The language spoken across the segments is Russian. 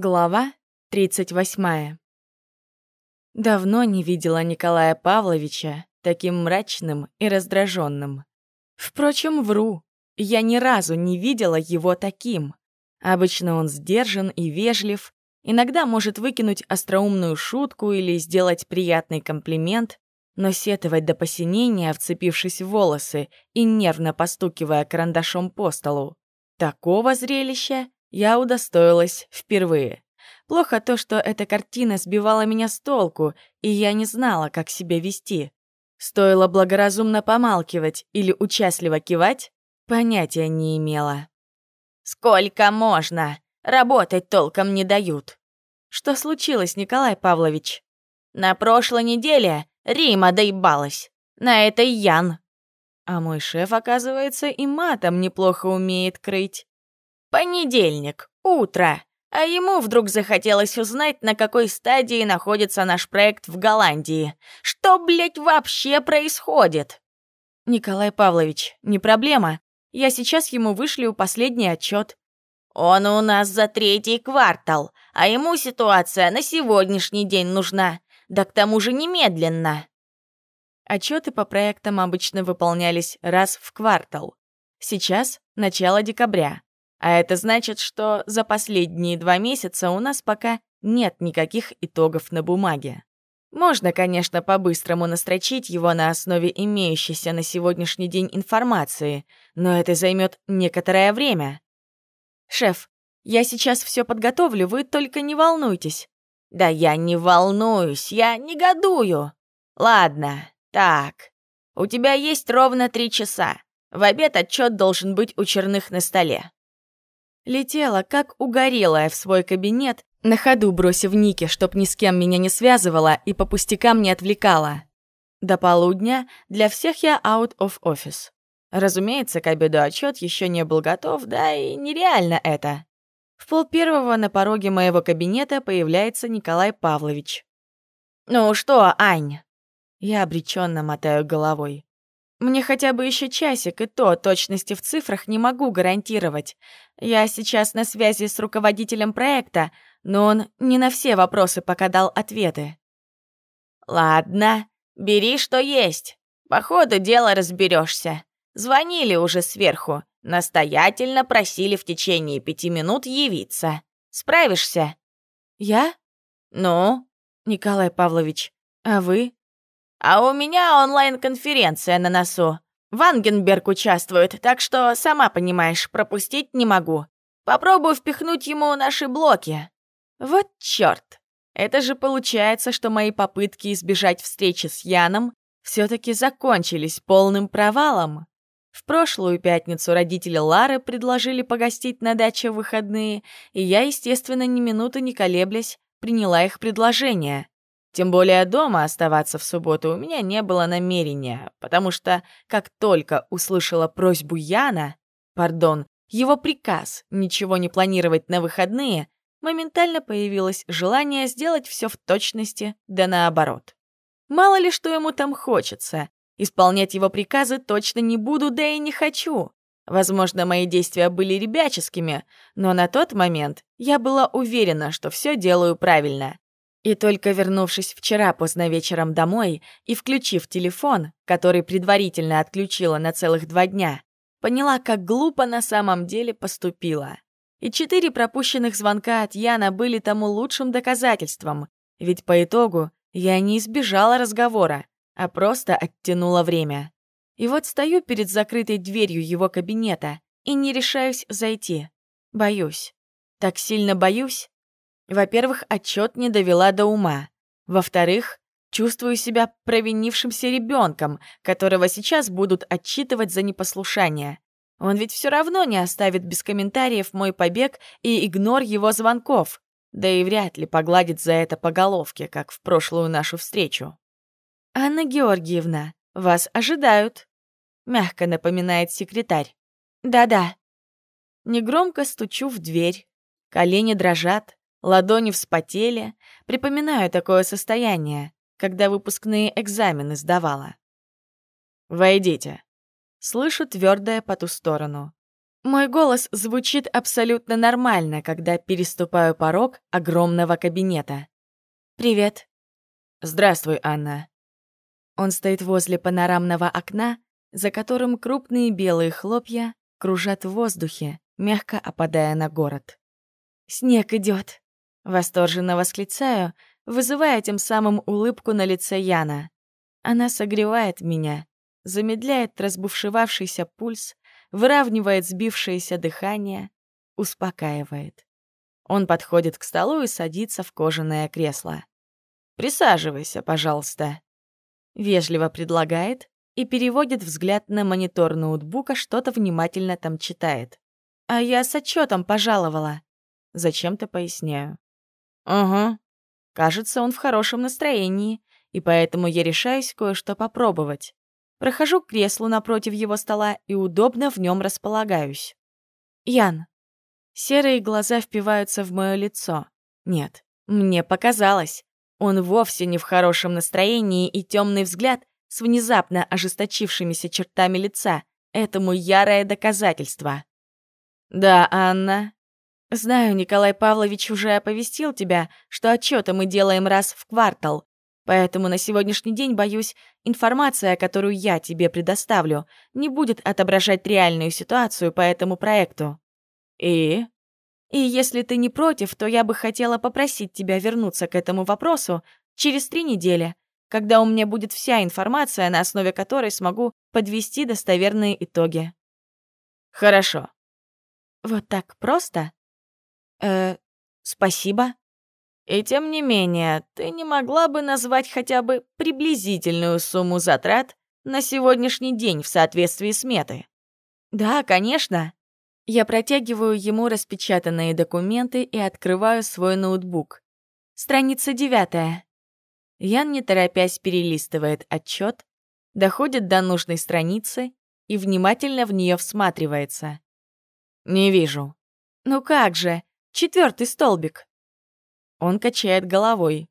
Глава 38. Давно не видела Николая Павловича таким мрачным и раздраженным. Впрочем, вру, я ни разу не видела его таким. Обычно он сдержан и вежлив, иногда может выкинуть остроумную шутку или сделать приятный комплимент, но сетовать до посинения, вцепившись в волосы и нервно постукивая карандашом по столу, такого зрелища я удостоилась впервые. Плохо то, что эта картина сбивала меня с толку, и я не знала, как себя вести. Стоило благоразумно помалкивать или участливо кивать, понятия не имела. «Сколько можно? Работать толком не дают». «Что случилось, Николай Павлович?» «На прошлой неделе Рима доебалась. На этой Ян». А мой шеф, оказывается, и матом неплохо умеет крыть. Понедельник, утро. А ему вдруг захотелось узнать, на какой стадии находится наш проект в Голландии. Что, блядь, вообще происходит? Николай Павлович, не проблема. Я сейчас ему вышлю последний отчет. Он у нас за третий квартал, а ему ситуация на сегодняшний день нужна. Да к тому же немедленно. Отчеты по проектам обычно выполнялись раз в квартал. Сейчас начало декабря. А это значит, что за последние два месяца у нас пока нет никаких итогов на бумаге. Можно, конечно, по-быстрому настрочить его на основе имеющейся на сегодняшний день информации, но это займет некоторое время. «Шеф, я сейчас все подготовлю, вы только не волнуйтесь». «Да я не волнуюсь, я негодую. Ладно, так, у тебя есть ровно три часа. В обед отчет должен быть у черных на столе. Летела, как угорелая, в свой кабинет, на ходу бросив Ники, чтоб ни с кем меня не связывала и по пустякам не отвлекала. До полудня для всех я out of office. Разумеется, к обеду отчет еще не был готов, да и нереально это. В пол первого на пороге моего кабинета появляется Николай Павлович. «Ну что, Ань?» Я обреченно мотаю головой. Мне хотя бы еще часик, и то точности в цифрах не могу гарантировать. Я сейчас на связи с руководителем проекта, но он не на все вопросы пока дал ответы. Ладно, бери что есть. По ходу дела разберешься. Звонили уже сверху. Настоятельно просили в течение пяти минут явиться. Справишься? Я? Ну? Николай Павлович, а вы? А у меня онлайн-конференция на носу. Вангенберг участвует, так что, сама понимаешь, пропустить не могу. Попробую впихнуть ему наши блоки. Вот чёрт. Это же получается, что мои попытки избежать встречи с Яном все-таки закончились полным провалом. В прошлую пятницу родители Лары предложили погостить на даче в выходные, и я, естественно, ни минуты не колеблясь, приняла их предложение. Тем более дома оставаться в субботу у меня не было намерения, потому что как только услышала просьбу Яна, пардон, его приказ ничего не планировать на выходные, моментально появилось желание сделать все в точности, да наоборот. Мало ли что ему там хочется. Исполнять его приказы точно не буду, да и не хочу. Возможно, мои действия были ребяческими, но на тот момент я была уверена, что все делаю правильно. И только вернувшись вчера поздно вечером домой и включив телефон, который предварительно отключила на целых два дня, поняла, как глупо на самом деле поступила. И четыре пропущенных звонка от Яна были тому лучшим доказательством, ведь по итогу я не избежала разговора, а просто оттянула время. И вот стою перед закрытой дверью его кабинета и не решаюсь зайти. Боюсь. Так сильно боюсь, во-первых, отчет не довела до ума. Во-вторых, чувствую себя провинившимся ребенком, которого сейчас будут отчитывать за непослушание. Он ведь все равно не оставит без комментариев мой побег и игнор его звонков, да и вряд ли погладит за это по головке, как в прошлую нашу встречу. «Анна Георгиевна, вас ожидают», — мягко напоминает секретарь. «Да-да». Негромко стучу в дверь. Колени дрожат, Ладони вспотели. Припоминаю такое состояние, когда выпускные экзамены сдавала. «Войдите». Слышу твердое по ту сторону. Мой голос звучит абсолютно нормально, когда переступаю порог огромного кабинета. «Привет». «Здравствуй, Анна». Он стоит возле панорамного окна, за которым крупные белые хлопья кружат в воздухе, мягко опадая на город. «Снег идет, восторженно восклицаю, вызывая тем самым улыбку на лице Яна. Она согревает меня, замедляет разбушевавшийся пульс, выравнивает сбившееся дыхание, успокаивает. Он подходит к столу и садится в кожаное кресло. «Присаживайся, пожалуйста», — вежливо предлагает и переводит взгляд на монитор ноутбука, что-то внимательно там читает. «А я с отчетом пожаловала». Зачем-то поясняю. «Угу». Кажется, он в хорошем настроении, и поэтому я решаюсь кое-что попробовать. Прохожу к креслу напротив его стола и удобно в нем располагаюсь. Ян. Серые глаза впиваются в мое лицо. Нет, мне показалось. Он вовсе не в хорошем настроении, и темный взгляд с внезапно ожесточившимися чертами лица этому ярое доказательство. «Да, Анна. Знаю, Николай Павлович уже оповестил тебя, что отчеты мы делаем раз в квартал, Поэтому на сегодняшний день, боюсь, информация, которую я тебе предоставлю, не будет отображать реальную ситуацию по этому проекту. И? И если ты не против, то я бы хотела попросить тебя вернуться к этому вопросу через три недели, когда у меня будет вся информация, на основе которой смогу подвести достоверные итоги. Хорошо. Вот так просто? Э, спасибо. И тем не менее, ты не могла бы назвать хотя бы приблизительную сумму затрат на сегодняшний день в соответствии с метой? Да, конечно. Я протягиваю ему распечатанные документы и открываю свой ноутбук. Страница девятая. Ян, не торопясь, перелистывает отчет, доходит до нужной страницы и внимательно в нее всматривается. «Не вижу». «Ну как же, четвертый столбик». Он качает головой.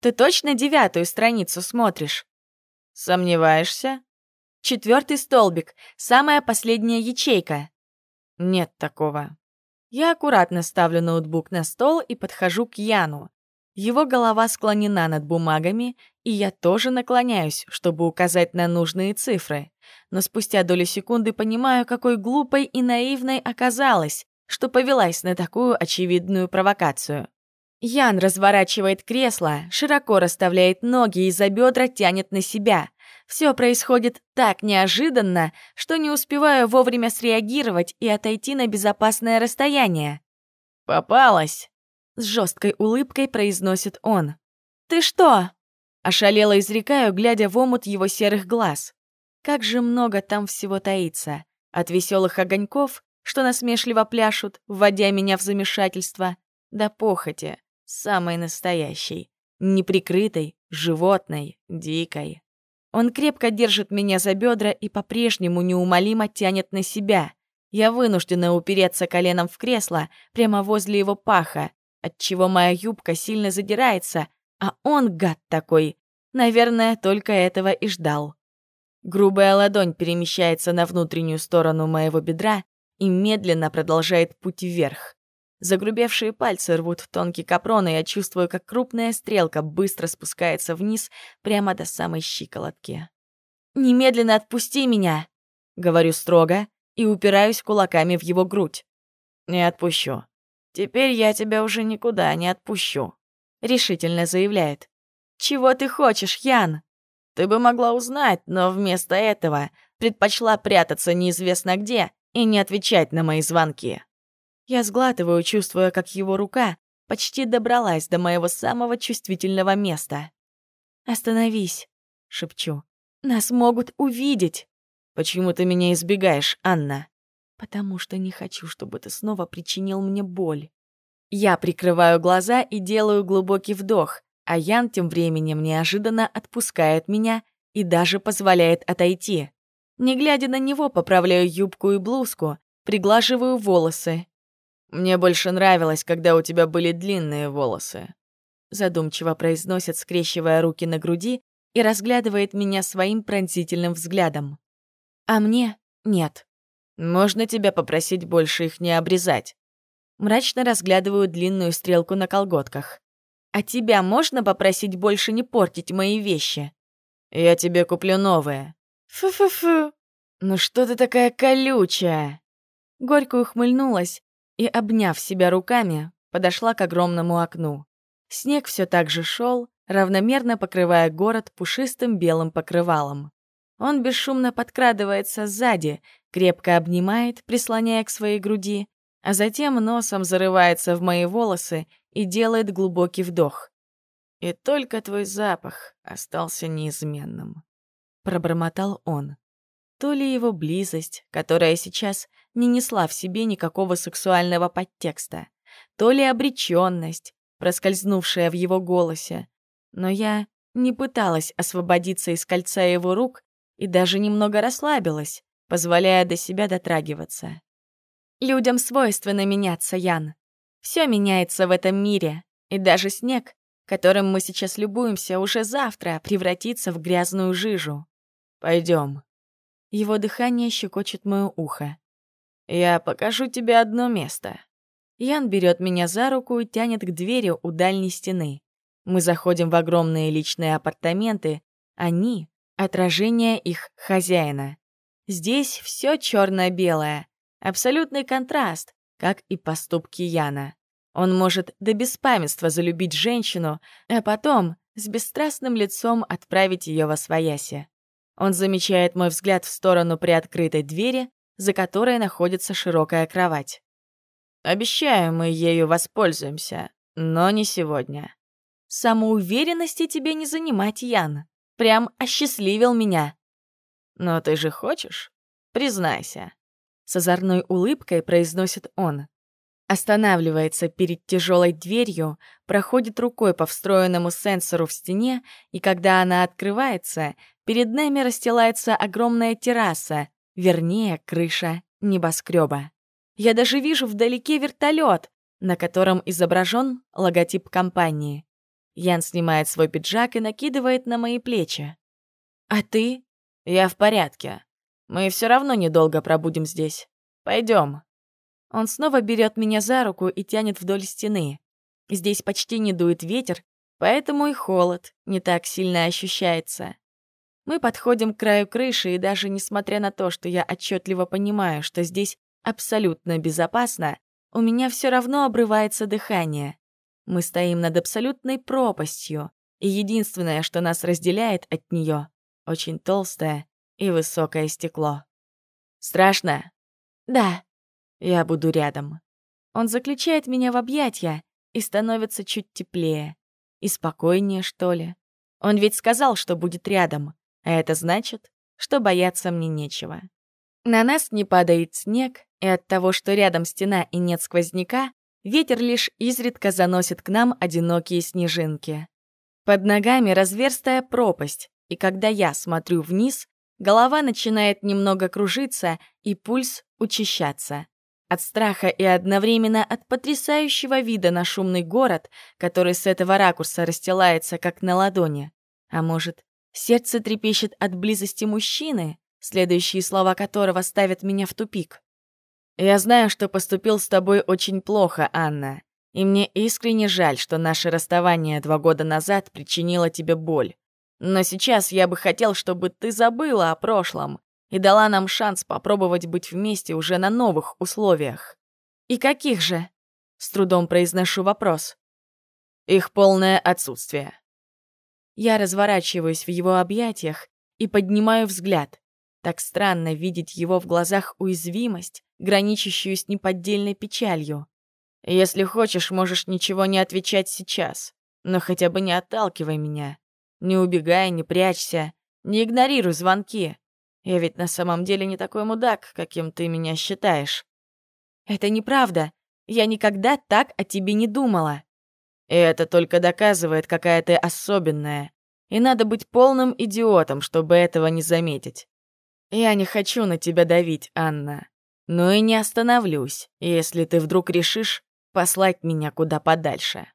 «Ты точно девятую страницу смотришь?» «Сомневаешься?» Четвертый столбик, самая последняя ячейка. Нет такого. Я аккуратно ставлю ноутбук на стол и подхожу к Яну. Его голова склонена над бумагами, и я тоже наклоняюсь, чтобы указать на нужные цифры. Но спустя доли секунды понимаю, какой глупой и наивной оказалась, что повелась на такую очевидную провокацию. Ян разворачивает кресло, широко расставляет ноги и за бедра тянет на себя. Все происходит так неожиданно, что не успеваю вовремя среагировать и отойти на безопасное расстояние. «Попалась!» — с жесткой улыбкой произносит он. «Ты что?» — ошалело изрекаю, глядя в омут его серых глаз. Как же много там всего таится. От веселых огоньков, что насмешливо пляшут, вводя меня в замешательство, до похоти, самой настоящей, неприкрытой, животной, дикой. Он крепко держит меня за бедра и по-прежнему неумолимо тянет на себя. Я вынуждена упереться коленом в кресло прямо возле его паха, отчего моя юбка сильно задирается, а он, гад такой, наверное, только этого и ждал. Грубая ладонь перемещается на внутреннюю сторону моего бедра и медленно продолжает путь вверх. Загрубевшие пальцы рвут тонкий капрон, и я чувствую, как крупная стрелка быстро спускается вниз прямо до самой щиколотки. «Немедленно отпусти меня!» — говорю строго и упираюсь кулаками в его грудь. «Не отпущу. Теперь я тебя уже никуда не отпущу», — решительно заявляет. «Чего ты хочешь, Ян?» «Ты бы могла узнать, но вместо этого предпочла прятаться неизвестно где и не отвечать на мои звонки». Я сглатываю, чувствуя, как его рука почти добралась до моего самого чувствительного места. «Остановись», — шепчу. «Нас могут увидеть». «Почему ты меня избегаешь, Анна?» «Потому что не хочу, чтобы ты снова причинил мне боль». Я прикрываю глаза и делаю глубокий вдох, а Ян тем временем неожиданно отпускает меня и даже позволяет отойти. Не глядя на него, поправляю юбку и блузку, приглаживаю волосы, «Мне больше нравилось, когда у тебя были длинные волосы», задумчиво произносит, скрещивая руки на груди и разглядывает меня своим пронзительным взглядом. «А мне нет». Можно тебя попросить больше их не обрезать?» Мрачно разглядываю длинную стрелку на колготках. «А тебя можно попросить больше не портить мои вещи?» «Я тебе куплю новые». «Фу-фу-фу». «Ну что ты такая колючая?» Горько ухмыльнулась и, обняв себя руками, подошла к огромному окну. Снег все так же шел, равномерно покрывая город пушистым белым покрывалом. Он бесшумно подкрадывается сзади, крепко обнимает, прислоняя к своей груди, а затем носом зарывается в мои волосы и делает глубокий вдох. «И только твой запах остался неизменным», — пробормотал он. То ли его близость, которая сейчас не несла в себе никакого сексуального подтекста, то ли обреченность, проскользнувшая в его голосе. Но я не пыталась освободиться из кольца его рук и даже немного расслабилась, позволяя до себя дотрагиваться. Людям свойственно меняться, Ян. Все меняется в этом мире, и даже снег, которым мы сейчас любуемся, уже завтра превратится в грязную жижу. Пойдем. Его дыхание щекочет мое ухо. Я покажу тебе одно место. Ян берет меня за руку и тянет к двери у дальней стены. Мы заходим в огромные личные апартаменты. Они — отражение их хозяина. Здесь все черно-белое. Абсолютный контраст, как и поступки Яна. Он может до беспамятства залюбить женщину, а потом с бесстрастным лицом отправить ее во свояси. Он замечает мой взгляд в сторону приоткрытой двери, за которой находится широкая кровать. Обещаю, мы ею воспользуемся, но не сегодня. Самоуверенности тебе не занимать, Ян. Прям осчастливил меня. Но ты же хочешь? Признайся. С озорной улыбкой произносит он. Останавливается перед тяжелой дверью, проходит рукой по встроенному сенсору в стене, и когда она открывается, перед нами расстилается огромная терраса, вернее, крыша небоскреба. Я даже вижу вдалеке вертолет, на котором изображен логотип компании. Ян снимает свой пиджак и накидывает на мои плечи. «А ты?» «Я в порядке. Мы все равно недолго пробудем здесь. Пойдем. Он снова берет меня за руку и тянет вдоль стены. Здесь почти не дует ветер, поэтому и холод не так сильно ощущается. Мы подходим к краю крыши, и даже несмотря на то, что я отчетливо понимаю, что здесь абсолютно безопасно, у меня все равно обрывается дыхание. Мы стоим над абсолютной пропастью, и единственное, что нас разделяет от нее, очень толстое и высокое стекло. Страшно? Да. Я буду рядом. Он заключает меня в объятья и становится чуть теплее. И спокойнее, что ли. Он ведь сказал, что будет рядом. А это значит, что бояться мне нечего. На нас не падает снег, и от того, что рядом стена и нет сквозняка, ветер лишь изредка заносит к нам одинокие снежинки. Под ногами разверстая пропасть, и когда я смотрю вниз, голова начинает немного кружиться и пульс учащаться. От страха и одновременно от потрясающего вида на шумный город, который с этого ракурса расстилается как на ладони. А может, Сердце трепещет от близости мужчины, следующие слова которого ставят меня в тупик. «Я знаю, что поступил с тобой очень плохо, Анна, и мне искренне жаль, что наше расставание два года назад причинило тебе боль. Но сейчас я бы хотел, чтобы ты забыла о прошлом и дала нам шанс попробовать быть вместе уже на новых условиях». «И каких же?» — с трудом произношу вопрос. «Их полное отсутствие. Я разворачиваюсь в его объятиях и поднимаю взгляд. Так странно видеть его в глазах уязвимость, граничащую с неподдельной печалью. Если хочешь, можешь ничего не отвечать сейчас, но хотя бы не отталкивай меня. Не убегай, не прячься, не игнорируй звонки. Я ведь на самом деле не такой мудак, каким ты меня считаешь. Это неправда. Я никогда так о тебе не думала. И это только доказывает, какая ты особенная. И надо быть полным идиотом, чтобы этого не заметить. Я не хочу на тебя давить, Анна. Но и не остановлюсь, если ты вдруг решишь послать меня куда подальше.